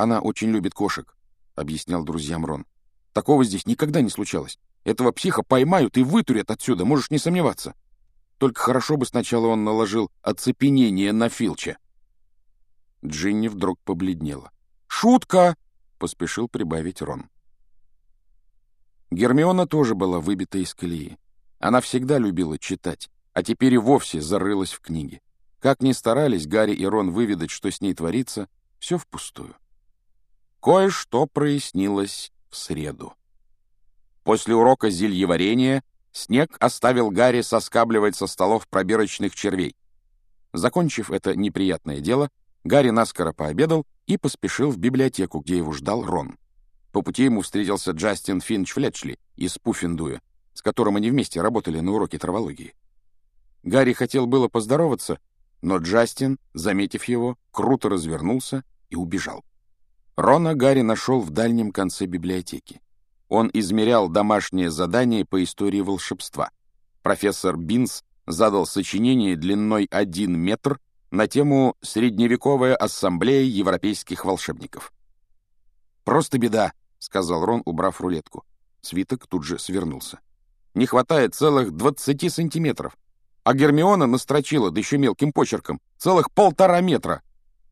Она очень любит кошек», — объяснял друзьям Рон. «Такого здесь никогда не случалось. Этого психа поймают и вытурят отсюда, можешь не сомневаться. Только хорошо бы сначала он наложил оцепенение на Филча». Джинни вдруг побледнела. «Шутка!» — поспешил прибавить Рон. Гермиона тоже была выбита из колеи. Она всегда любила читать, а теперь и вовсе зарылась в книги. Как ни старались Гарри и Рон выведать, что с ней творится, все впустую. Кое-что прояснилось в среду. После урока зельеварения снег оставил Гарри соскабливать со столов пробирочных червей. Закончив это неприятное дело, Гарри наскоро пообедал и поспешил в библиотеку, где его ждал Рон. По пути ему встретился Джастин Финч Флетчли из Пуффендуя, с которым они вместе работали на уроке травологии. Гарри хотел было поздороваться, но Джастин, заметив его, круто развернулся и убежал. Рона Гарри нашел в дальнем конце библиотеки. Он измерял домашнее задание по истории волшебства. Профессор Бинс задал сочинение длиной 1 метр на тему «Средневековая ассамблея европейских волшебников». «Просто беда», — сказал Рон, убрав рулетку. Свиток тут же свернулся. «Не хватает целых двадцати сантиметров. А Гермиона настрочила, да еще мелким почерком, целых полтора метра.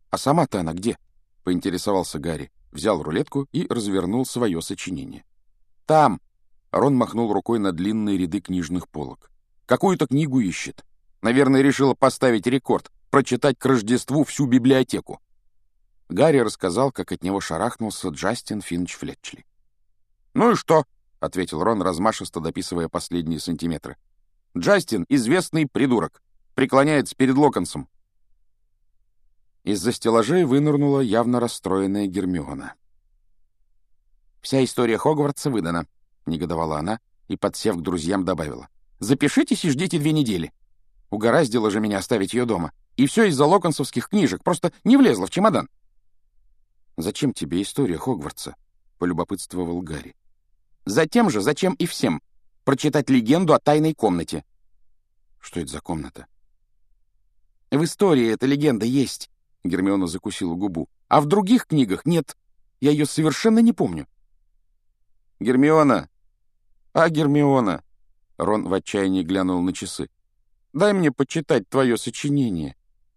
А сама-то она где?» — поинтересовался Гарри. Взял рулетку и развернул свое сочинение. «Там!» — Рон махнул рукой на длинные ряды книжных полок. «Какую-то книгу ищет. Наверное, решила поставить рекорд, прочитать к Рождеству всю библиотеку». Гарри рассказал, как от него шарахнулся Джастин Финч Флетчли. «Ну и что?» — ответил Рон, размашисто дописывая последние сантиметры. «Джастин — известный придурок. Преклоняется перед Локонсом». Из-за стеллажей вынырнула явно расстроенная Гермиона. «Вся история Хогвартса выдана», — негодовала она и, подсев к друзьям, добавила. «Запишитесь и ждите две недели. Угораздило же меня оставить ее дома. И все из-за локонсовских книжек, просто не влезла в чемодан». «Зачем тебе история Хогвартса?» — полюбопытствовал Гарри. «Затем же, зачем и всем. Прочитать легенду о тайной комнате». «Что это за комната?» «В истории эта легенда есть», — Гермиона закусила губу. «А в других книгах нет. Я ее совершенно не помню». «Гермиона! А, Гермиона!» Рон в отчаянии глянул на часы. «Дай мне почитать твое сочинение».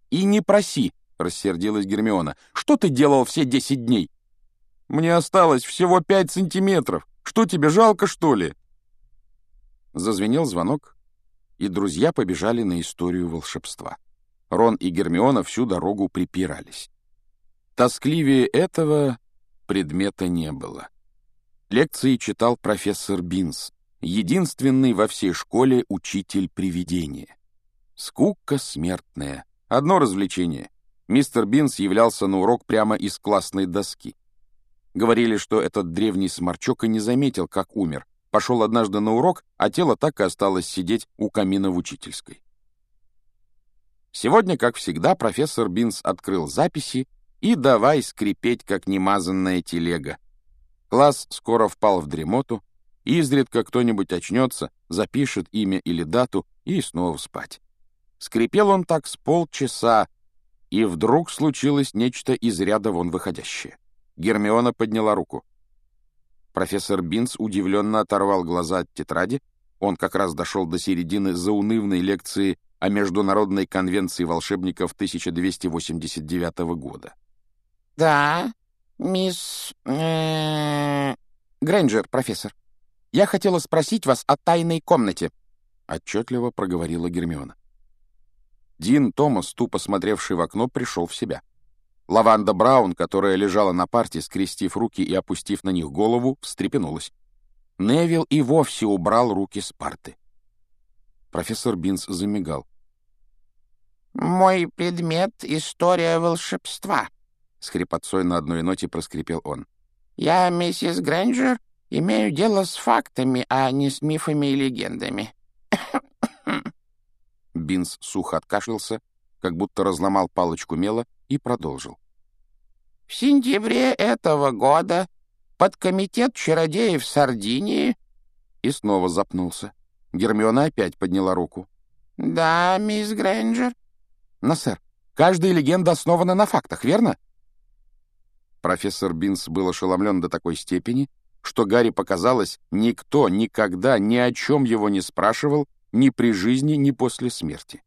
«И не проси», — рассердилась Гермиона. «Что ты делал все десять дней?» «Мне осталось всего пять сантиметров. Что тебе, жалко, что ли?» Зазвенел звонок, и друзья побежали на историю волшебства. Рон и Гермиона всю дорогу припирались. Тоскливее этого предмета не было. Лекции читал профессор Бинс, единственный во всей школе учитель привидения. Скука смертная. Одно развлечение — Мистер Бинс являлся на урок прямо из классной доски. Говорили, что этот древний сморчок и не заметил, как умер. Пошел однажды на урок, а тело так и осталось сидеть у камина в учительской. Сегодня, как всегда, профессор Бинс открыл записи и давай скрипеть, как немазанная телега. Класс скоро впал в дремоту, изредка кто-нибудь очнется, запишет имя или дату и снова спать. Скрипел он так с полчаса, и вдруг случилось нечто из ряда вон выходящее. Гермиона подняла руку. Профессор Бинс удивленно оторвал глаза от тетради. Он как раз дошел до середины заунывной лекции о Международной конвенции волшебников 1289 года. «Да, мисс... Э, Грейнджер, профессор, я хотела спросить вас о тайной комнате», — отчетливо проговорила Гермиона. Дин Томас, тупо смотревший в окно, пришел в себя. Лаванда Браун, которая лежала на парте, скрестив руки и опустив на них голову, встрепенулась. Невил и вовсе убрал руки с парты. Профессор Бинс замигал. «Мой предмет — история волшебства», — с на одной ноте проскрипел он. «Я, миссис Грэнджер, имею дело с фактами, а не с мифами и легендами. Бинс сухо откашлялся, как будто разломал палочку мела, и продолжил. В сентябре этого года подкомитет чародеев Сардинии... И снова запнулся. Гермиона опять подняла руку. «Да, мисс Грэнджер?» «Но, сэр, каждая легенда основана на фактах, верно?» Профессор Бинс был ошеломлен до такой степени, что Гарри показалось, никто никогда ни о чем его не спрашивал ни при жизни, ни после смерти.